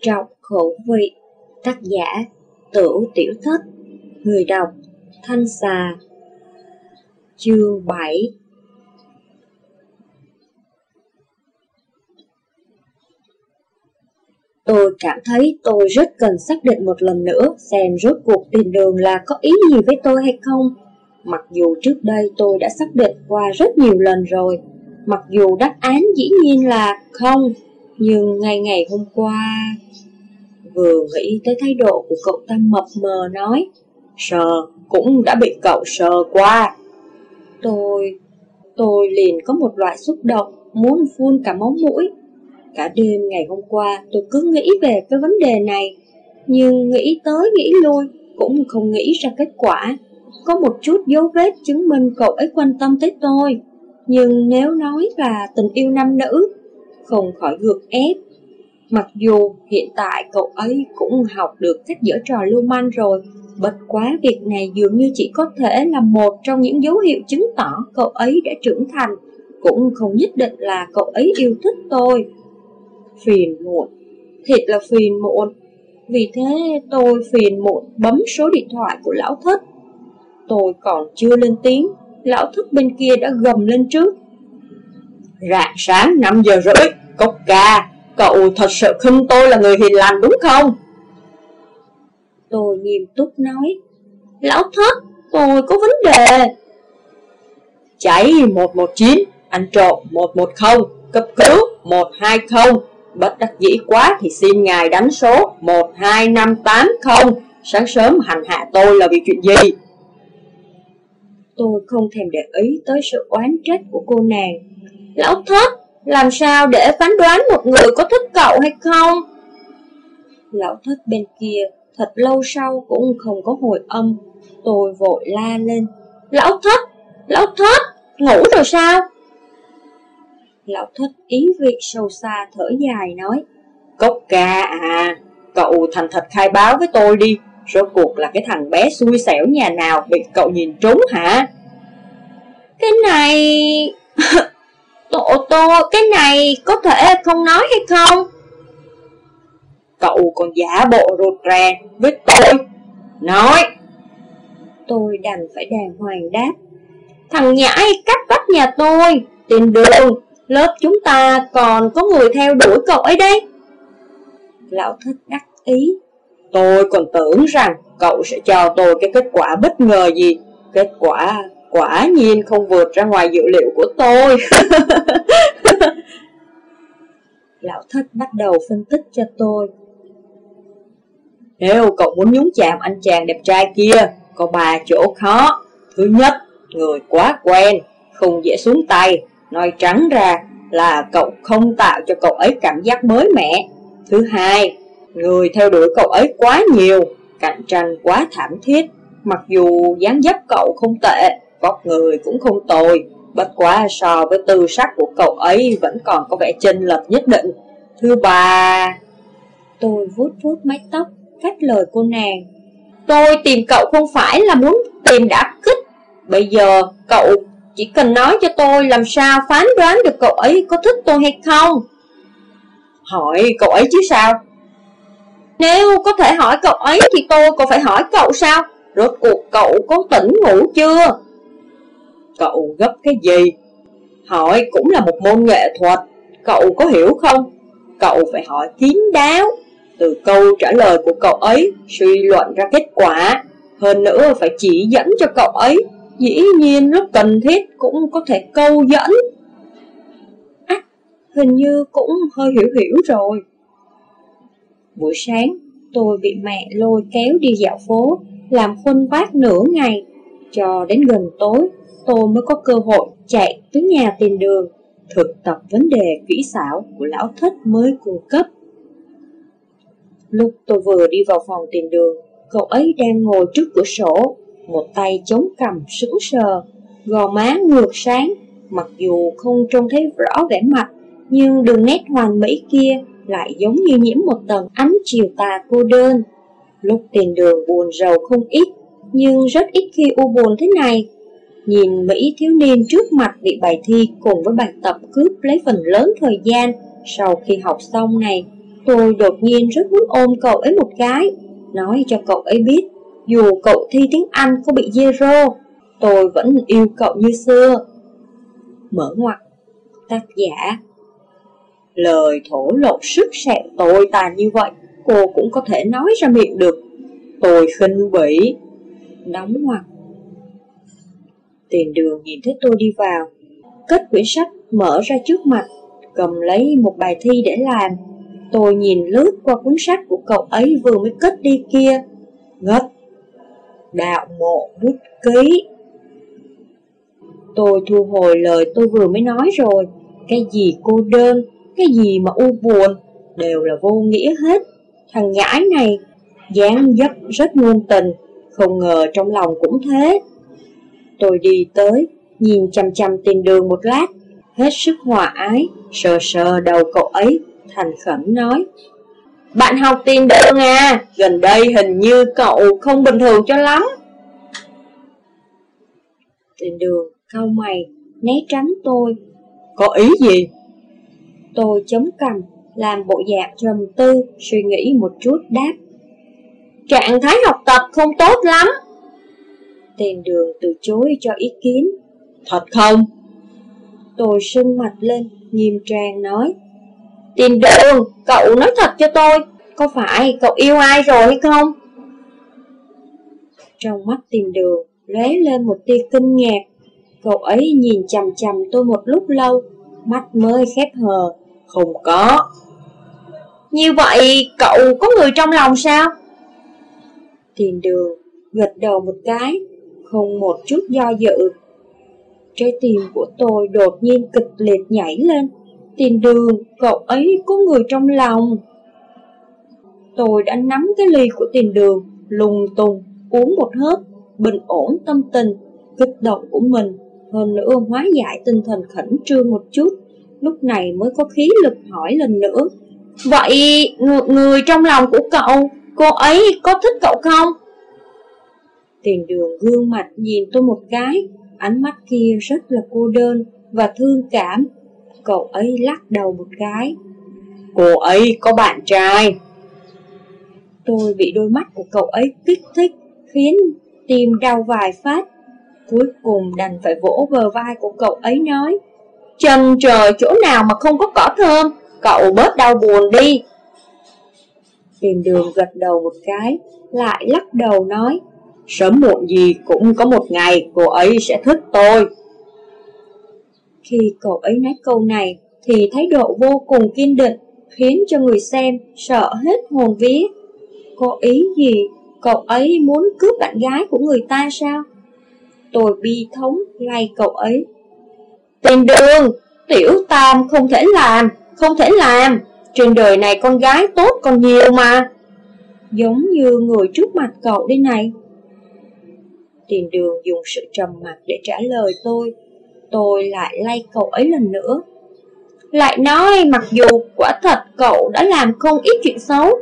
trọng khẩu vị Tác giả Tửu Tiểu Thất Người đọc Thanh Xà Chương 7 Tôi cảm thấy tôi rất cần xác định một lần nữa xem rốt cuộc tiền đường là có ý gì với tôi hay không. Mặc dù trước đây tôi đã xác định qua rất nhiều lần rồi, mặc dù đáp án dĩ nhiên là không, nhưng ngày ngày hôm qua... Vừa nghĩ tới thái độ của cậu ta mập mờ nói, sờ cũng đã bị cậu sờ qua. Tôi... tôi liền có một loại xúc động, muốn phun cả máu mũi. Cả đêm ngày hôm qua tôi cứ nghĩ về cái vấn đề này, nhưng nghĩ tới nghĩ lui cũng không nghĩ ra kết quả. Có một chút dấu vết chứng minh cậu ấy quan tâm tới tôi, nhưng nếu nói là tình yêu nam nữ, không khỏi gượng ép. Mặc dù hiện tại cậu ấy cũng học được cách giở trò lưu manh rồi, bất quá việc này dường như chỉ có thể là một trong những dấu hiệu chứng tỏ cậu ấy đã trưởng thành, cũng không nhất định là cậu ấy yêu thích tôi phiền muộn, thiệt là phiền muộn. Vì thế tôi phiền muộn bấm số điện thoại của lão thất. Tôi còn chưa lên tiếng, lão thất bên kia đã gầm lên trước. Rạng sáng 5 giờ rưỡi, cốc ca, cậu thật sự khinh tôi là người hiền lành đúng không? Tôi nghiêm túc nói, lão thất, tôi có vấn đề. Cháy 119, ăn trộm 110, cấp cứu 120, Bất đắc dĩ quá thì xin ngài đánh số 12580 Sáng sớm hành hạ tôi là vì chuyện gì? Tôi không thèm để ý tới sự oán trách của cô nàng Lão thất, làm sao để phán đoán một người có thích cậu hay không? Lão thất bên kia thật lâu sau cũng không có hồi âm Tôi vội la lên Lão thất, lão thất, ngủ rồi sao? Lão thất ý vị sâu xa thở dài nói Cốc ca à, cậu thành thật khai báo với tôi đi Rốt cuộc là cái thằng bé xui xẻo nhà nào bị cậu nhìn trúng hả? Cái này... Tổ tô, cái này có thể không nói hay không? Cậu còn giả bộ rụt rè với tôi. Nói. Tôi đành phải đàng hoàng đáp. Thằng nhãi cắt vách nhà tôi. Tìm đường Lớp chúng ta còn có người theo đuổi cậu ấy đấy. Lão thích đắc ý. Tôi còn tưởng rằng cậu sẽ cho tôi cái kết quả bất ngờ gì. Kết quả quả nhiên không vượt ra ngoài dự liệu của tôi Lão thất bắt đầu phân tích cho tôi Nếu cậu muốn nhúng chạm anh chàng đẹp trai kia Có ba chỗ khó Thứ nhất, người quá quen Không dễ xuống tay Nói trắng ra là cậu không tạo cho cậu ấy cảm giác mới mẻ. Thứ hai, người theo đuổi cậu ấy quá nhiều, cạnh tranh quá thảm thiết. Mặc dù dáng dấp cậu không tệ, vóc người cũng không tồi, bất quá so với tư sắc của cậu ấy vẫn còn có vẻ chênh lệch nhất định. Thứ ba... Tôi vuốt vuốt mái tóc, cắt lời cô nàng. Tôi tìm cậu không phải là muốn tìm đã kích. Bây giờ cậu chỉ cần nói cho tôi làm sao phán đoán được cậu ấy có thích tôi hay không Hỏi cậu ấy chứ sao Nếu có thể hỏi cậu ấy thì tôi còn phải hỏi cậu sao Rốt cuộc cậu có tỉnh ngủ chưa Cậu gấp cái gì? Hỏi cũng là một môn nghệ thuật. Cậu có hiểu không? Cậu phải hỏi kín đáo. Từ câu trả lời của cậu ấy Suy luận ra kết quả. Hơn nữa phải chỉ dẫn cho cậu ấy. Dĩ nhiên lúc cần thiết cũng có thể câu dẫn. À, hình như cũng hơi hiểu hiểu rồi. Buổi sáng, tôi bị mẹ lôi kéo đi dạo phố Làm khuân vác nửa ngày. Cho đến gần tối, tôi mới có cơ hội chạy tới nhà tiền đường Thực tập vấn đề kỹ xảo của lão thích mới cung cấp Lúc tôi vừa đi vào phòng tiền đường Cậu ấy đang ngồi trước cửa sổ một tay chống cầm sững sờ, gò má ngược sáng, mặc dù không trông thấy rõ vẻ mặt, nhưng đường nét hoàn mỹ kia lại giống như nhiễm một tầng ánh chiều tà cô đơn. Lúc tiền đường buồn rầu không ít, nhưng rất ít khi u buồn thế này. Nhìn Mỹ thiếu niên trước mặt bị bài thi cùng với bài tập cướp lấy phần lớn thời gian sau khi học xong này, Tôi đột nhiên rất muốn ôm cậu ấy một cái, nói cho cậu ấy biết, dù cậu thi tiếng Anh có bị zero, tôi vẫn yêu cậu như xưa. Mở ngoặt, tác giả Lời thổ lộ sức sẹo tồi tàn như vậy, cô cũng có thể nói ra miệng được. Tôi khinh bỉ. Đóng ngoặt. Tiền đường nhìn thấy tôi đi vào, cất quyển sách mở ra trước mặt, cầm lấy một bài thi để làm. Tôi nhìn lướt qua cuốn sách của cậu ấy vừa mới cất đi kia, ngất. Đạo mộ bút ký. Tôi thu hồi lời tôi vừa mới nói rồi, cái gì cô đơn, cái gì mà u buồn, đều là vô nghĩa hết. Thằng nhãi này, dáng dấp rất ngôn tình, không ngờ trong lòng cũng thế. Tôi đi tới, nhìn chăm chăm tiền đường một lát, hết sức hòa ái, sờ sờ đầu cậu ấy, thành khẩn nói. Bạn học tiền đường à, gần đây hình như cậu không bình thường cho lắm. Tiền đường, cau mày, né tránh tôi. Có ý gì? Tôi chống cằm, làm bộ dạng trầm tư, suy nghĩ một chút đáp. Trạng thái học tập không tốt lắm. Tiền đường từ chối cho ý kiến. Thật không? Tôi sưng mặt lên, nghiêm trang nói. Tiền đường, cậu nói thật cho tôi, có phải cậu yêu ai rồi hay không? Trong mắt tiền đường, lóe lên một tia kinh ngạc. Cậu ấy nhìn chằm chằm tôi một lúc lâu, mắt mới khép hờ. Không có. Như vậy, cậu có người trong lòng sao? Tiền đường, gật đầu một cái, không một chút do dự. Trái tim của tôi đột nhiên kịch liệt nhảy lên. Tiền đường, cậu ấy có người trong lòng. Tôi đã nắm cái ly của tiền đường, lùng tùng uống một hớp, bình ổn tâm tình, kích động của mình. Hơn nữa hóa giải tinh thần khẩn trương một chút, lúc này mới có khí lực hỏi lần nữa. Vậy người, người trong lòng của cậu, cô ấy có thích cậu không? Tiền đường gương mặt nhìn tôi một cái, ánh mắt kia rất là cô đơn và thương cảm. Cậu ấy lắc đầu một cái. Cô ấy có bạn trai. Tôi bị đôi mắt của cậu ấy kích thích, khiến tim đau vài phát. Cuối cùng đành phải vỗ vờ vai của cậu ấy nói. Chân trời chỗ nào mà không có cỏ thơm, cậu bớt đau buồn đi tìm đường gật đầu một cái, lại lắc đầu nói. Sớm muộn gì cũng có một ngày cô ấy sẽ thích tôi. Khi cậu ấy nói câu này thì thái độ vô cùng kiên định, khiến cho người xem sợ hết hồn vía. Có ý gì? Cậu ấy muốn cướp bạn gái của người ta sao? Tôi bi thống lay cậu ấy. Tiền đường, tiểu tam không thể làm, không thể làm. Trên đời này con gái tốt còn nhiều mà. Giống như người trước mặt cậu đây này. Tiền đường dùng sự trầm mặc để trả lời tôi. Tôi lại lay cậu ấy lần nữa. Lại nói mặc dù quả thật cậu đã làm không ít chuyện xấu.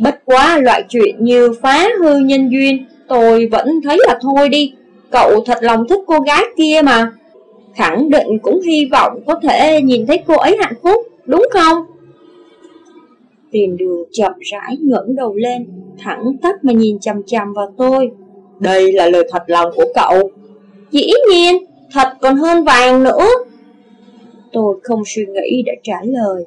Bất quá loại chuyện như phá hư nhân duyên, tôi vẫn thấy là thôi đi. Cậu thật lòng thích cô gái kia mà. Khẳng định cũng hy vọng có thể nhìn thấy cô ấy hạnh phúc, đúng không? Tiền đường chậm rãi ngẩng đầu lên, thẳng tắp mà nhìn chằm chằm vào tôi. Đây là lời thật lòng của cậu. Dĩ nhiên, thật còn hơn vàng nữa. Tôi không suy nghĩ đã trả lời.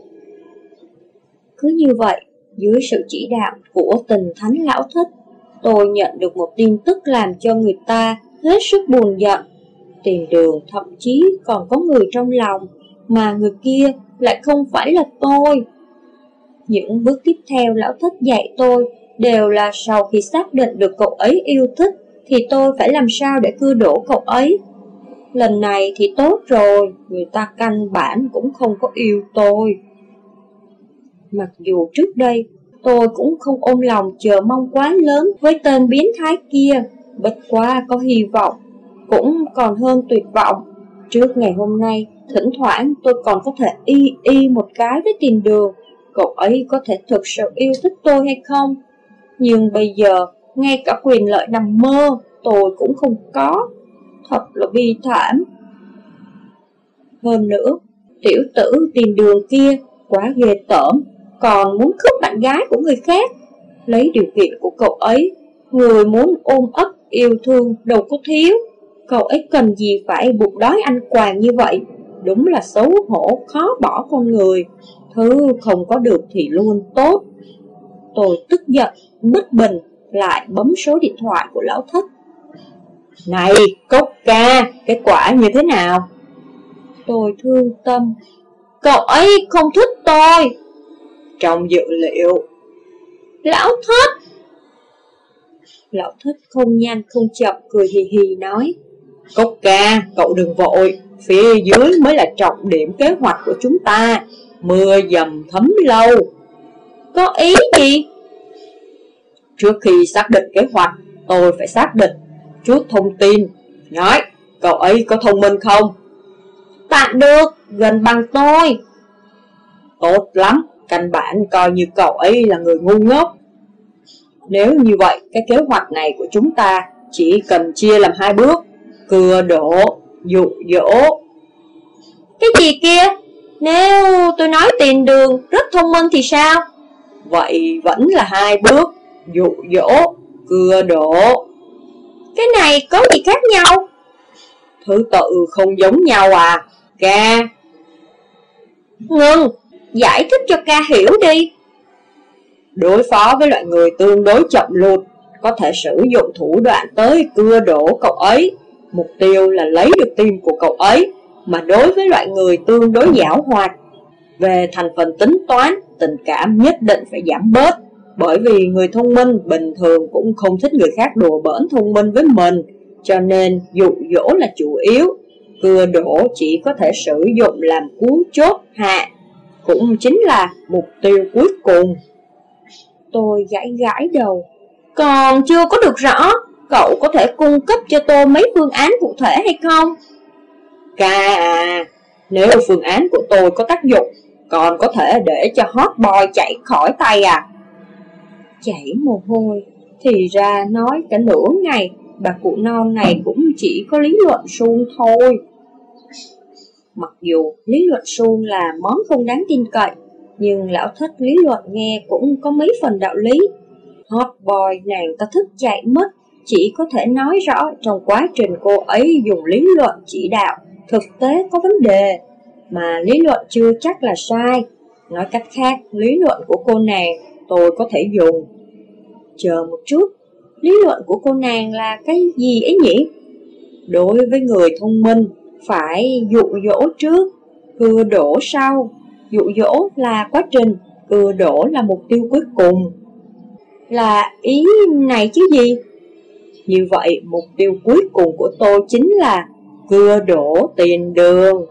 Cứ như vậy, dưới sự chỉ đạo của tình thánh lão thích, tôi nhận được một tin tức làm cho người ta hết sức buồn giận. Tiền đường thậm chí còn có người trong lòng, mà người kia lại không phải là tôi. Những bước tiếp theo lão thích dạy tôi đều là sau khi xác định được cậu ấy yêu thích thì tôi phải làm sao để cưa đổ cậu ấy. Lần này thì tốt rồi, người ta căn bản cũng không có yêu tôi. Mặc dù trước đây tôi cũng không ôm lòng chờ mong quá lớn với tên biến thái kia, bất quá có hy vọng, cũng còn hơn tuyệt vọng. Trước ngày hôm nay, thỉnh thoảng tôi còn có thể y y một cái với tiền đường, cậu ấy có thể thực sự yêu thích tôi hay không? Nhưng bây giờ, ngay cả quyền lợi nằm mơ, tôi cũng không có. Thật là bi thảm. Hơn nữa, tiểu tử tìm đường kia quá ghê tởm. còn muốn cướp bạn gái của người khác. Lấy điều kiện của cậu ấy, người muốn ôm ấp yêu thương đâu có thiếu. Cậu ấy cần gì phải buộc đói anh quàng như vậy? Đúng là xấu hổ, khó bỏ con người. Thứ không có được thì luôn tốt. Tôi tức giận, bất bình, lại bấm số điện thoại của lão thất. Này, cốc ca, kết quả như thế nào? Tôi thương tâm. Cậu ấy không thích tôi. Trong dự liệu. Lão thất. Lão thất không nhanh không chậm cười hì hì nói. Cốc ca, cậu đừng vội, phía dưới mới là trọng điểm kế hoạch của chúng ta. Mưa dầm thấm lâu. Có ý gì? Trước khi xác định kế hoạch, tôi phải xác định chút thông tin. Nói, cậu ấy có thông minh không? Tạm được, gần bằng tôi. Tốt lắm, căn bản coi như cậu ấy là người ngu ngốc. Nếu như vậy, cái kế hoạch này của chúng ta chỉ cần chia làm hai bước. Cưa đổ, dụ dỗ. Cái gì kia? Nếu tôi nói tiền đường rất thông minh thì sao? Vậy vẫn là hai bước, dụ dỗ, cưa đổ. Cái này có gì khác nhau? Thứ tự không giống nhau à, ca. Ngừng, giải thích cho ca hiểu đi. Đối phó với loại người tương đối chậm lụt, có thể sử dụng thủ đoạn tới cưa đổ cậu ấy. Mục tiêu là lấy được tim của cậu ấy, mà đối với loại người tương đối giảo hoạt, về thành phần tính toán, tình cảm nhất định phải giảm bớt. Bởi vì người thông minh bình thường cũng không thích người khác đùa bỡn thông minh với mình, cho nên dụ dỗ là chủ yếu. Cưa đổ chỉ có thể sử dụng làm cú chốt hạ, cũng chính là mục tiêu cuối cùng. Tôi gãi gãi đầu. Còn chưa có được rõ, cậu có thể cung cấp cho tôi mấy phương án cụ thể hay không? Ca à, nếu phương án của tôi có tác dụng, còn có thể để cho hot boy chạy khỏi tay à? Chảy mồ hôi, thì ra nói cả nửa ngày, bà cụ non này cũng chỉ có lý luận suông thôi. Mặc dù lý luận suông là món không đáng tin cậy, nhưng lão thích lý luận nghe cũng có mấy phần đạo lý. Hot boy nàng ta thức chạy mất, chỉ có thể nói rõ trong quá trình cô ấy dùng lý luận chỉ đạo, thực tế có vấn đề, mà lý luận chưa chắc là sai. Nói cách khác, lý luận của cô nàng tôi có thể dùng. Chờ một chút, lý luận của cô nàng là cái gì ấy nhỉ? Đối với người thông minh, phải dụ dỗ trước, cưa đổ sau. Dụ dỗ là quá trình, cưa đổ là mục tiêu cuối cùng. Là ý này chứ gì? Như vậy, mục tiêu cuối cùng của tôi chính là cưa đổ tiền đường.